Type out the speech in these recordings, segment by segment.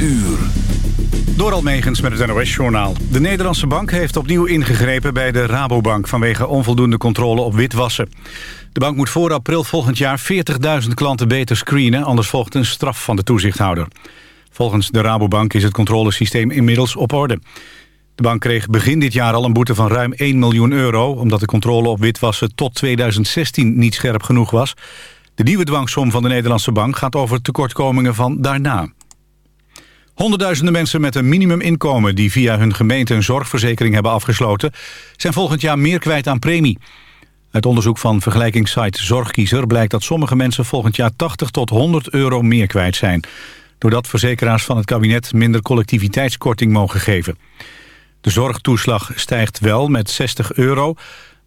uur. Door Almegens met het NOS-journaal. De Nederlandse bank heeft opnieuw ingegrepen bij de Rabobank... vanwege onvoldoende controle op witwassen. De bank moet voor april volgend jaar 40.000 klanten beter screenen... anders volgt een straf van de toezichthouder. Volgens de Rabobank is het controlesysteem inmiddels op orde. De bank kreeg begin dit jaar al een boete van ruim 1 miljoen euro... omdat de controle op witwassen tot 2016 niet scherp genoeg was. De nieuwe dwangsom van de Nederlandse bank gaat over tekortkomingen van daarna. Honderdduizenden mensen met een minimuminkomen... die via hun gemeente een zorgverzekering hebben afgesloten... zijn volgend jaar meer kwijt aan premie. Uit onderzoek van vergelijkingssite Zorgkiezer... blijkt dat sommige mensen volgend jaar 80 tot 100 euro meer kwijt zijn... doordat verzekeraars van het kabinet minder collectiviteitskorting mogen geven. De zorgtoeslag stijgt wel met 60 euro...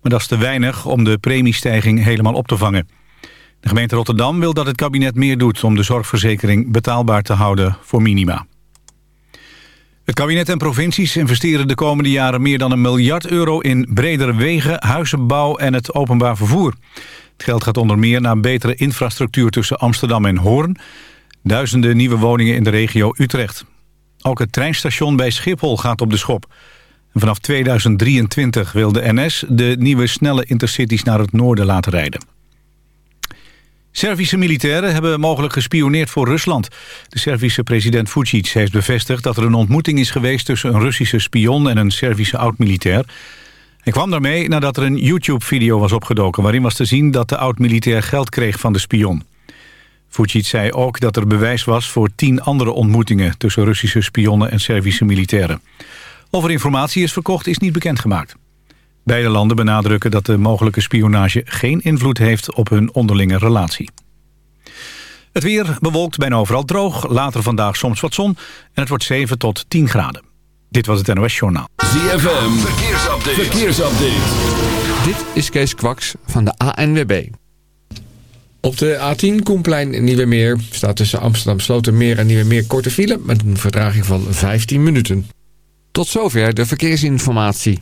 maar dat is te weinig om de premiestijging helemaal op te vangen. De gemeente Rotterdam wil dat het kabinet meer doet... om de zorgverzekering betaalbaar te houden voor minima. Het kabinet en provincies investeren de komende jaren meer dan een miljard euro in bredere wegen, huizenbouw en het openbaar vervoer. Het geld gaat onder meer naar betere infrastructuur tussen Amsterdam en Hoorn, duizenden nieuwe woningen in de regio Utrecht. Ook het treinstation bij Schiphol gaat op de schop. En vanaf 2023 wil de NS de nieuwe snelle intercities naar het noorden laten rijden. Servische militairen hebben mogelijk gespioneerd voor Rusland. De Servische president Vucic heeft bevestigd dat er een ontmoeting is geweest... tussen een Russische spion en een Servische oud-militair. Hij kwam daarmee nadat er een YouTube-video was opgedoken... waarin was te zien dat de oud-militair geld kreeg van de spion. Vucic zei ook dat er bewijs was voor tien andere ontmoetingen... tussen Russische spionnen en Servische militairen. Of er informatie is verkocht is niet bekendgemaakt. Beide landen benadrukken dat de mogelijke spionage geen invloed heeft op hun onderlinge relatie. Het weer bewolkt bijna overal droog, later vandaag soms wat zon en het wordt 7 tot 10 graden. Dit was het NOS Journaal. ZFM, verkeersupdate. verkeersupdate. Dit is Kees Kwaks van de ANWB. Op de A10 Koenplein Nieuwemeer staat tussen Amsterdam Slotermeer en Nieuwemeer korte file met een vertraging van 15 minuten. Tot zover de verkeersinformatie.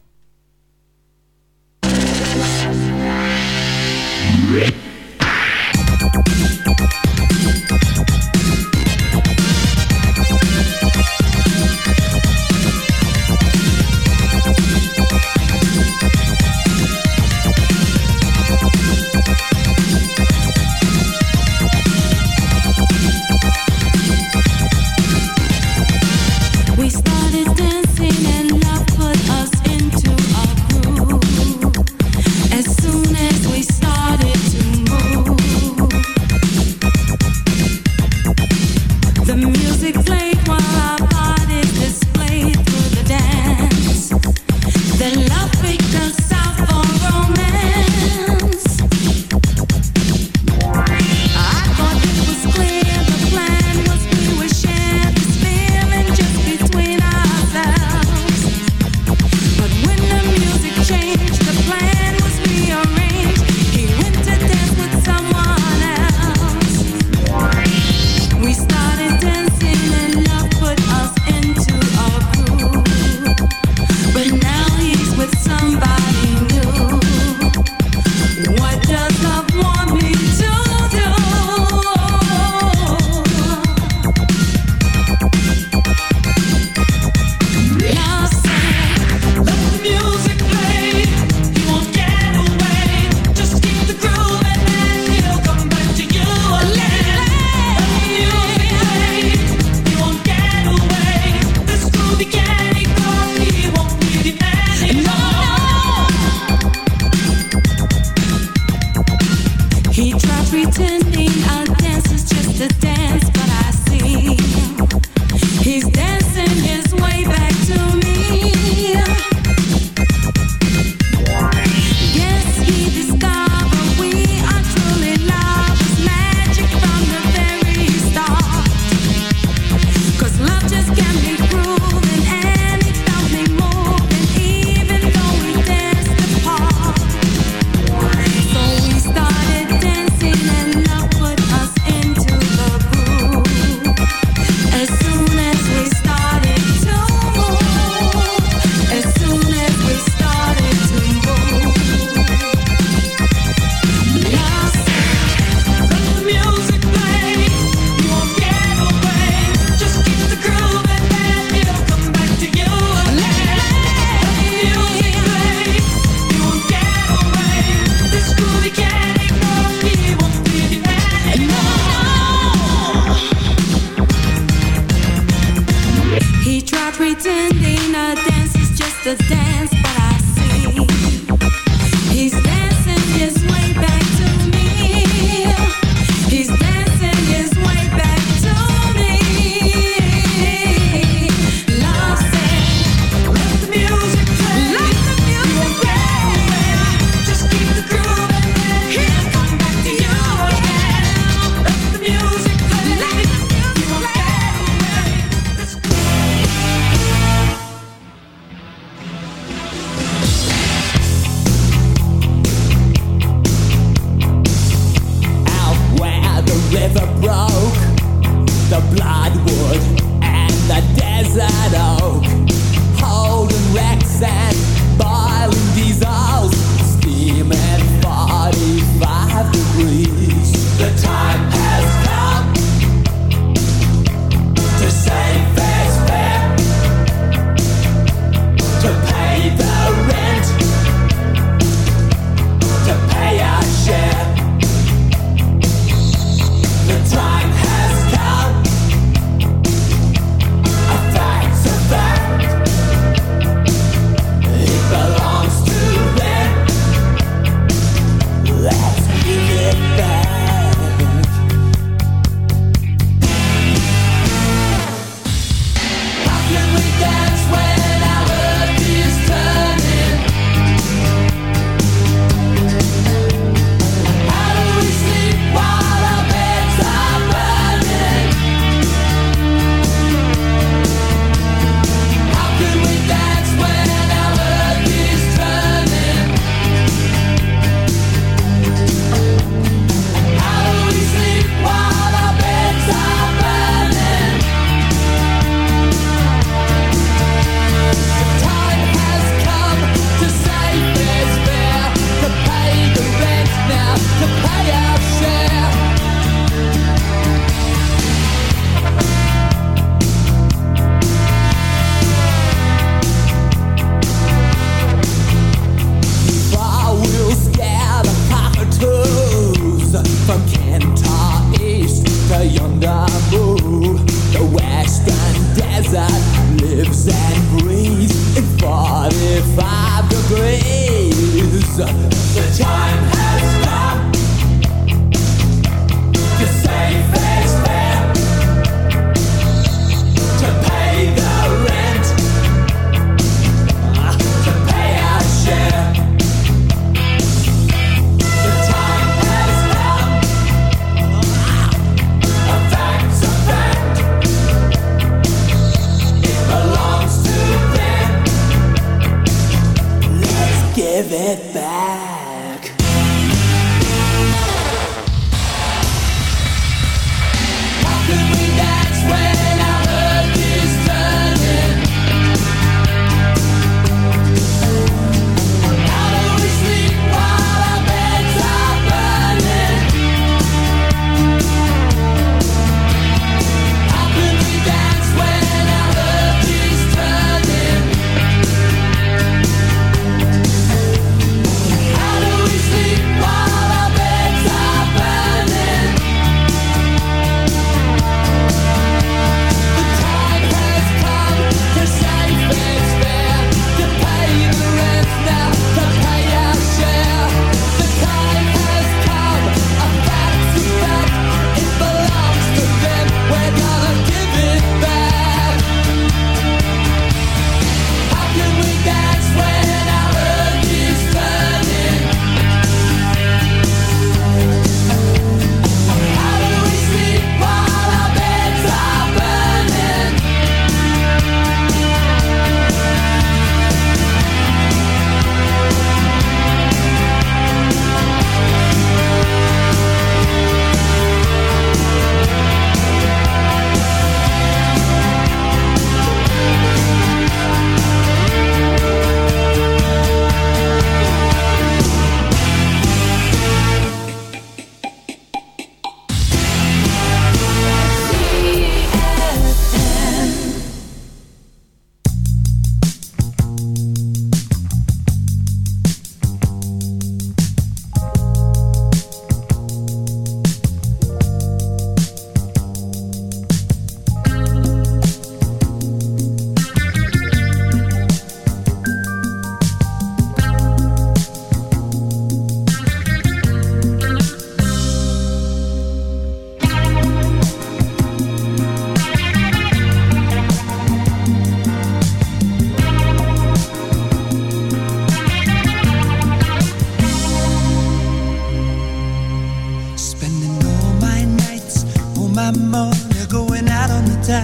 my money going out on the town.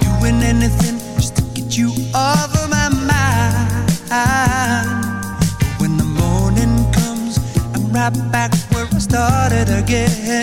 Doing anything just to get you off of my mind. But when the morning comes, I'm right back where I started again.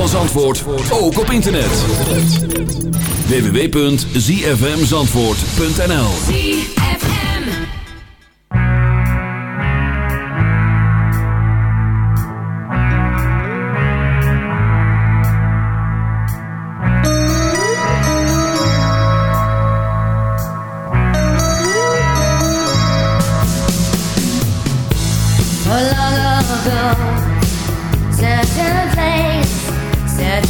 Van Zandvoort ook op internet. www.zfmzandvoort.nl long ago, said.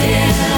Yeah.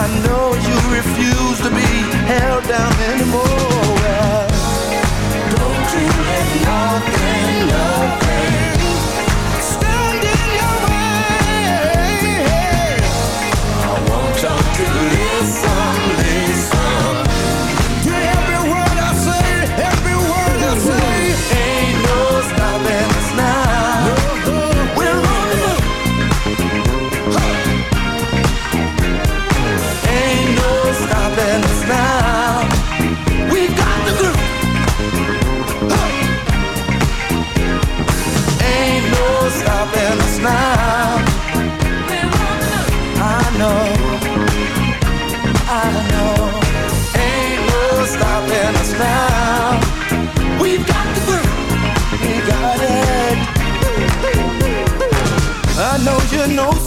I know you refuse to be held down anymore. Don't you let nothing, nothing stand in your way. I want you to listen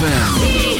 ZFM.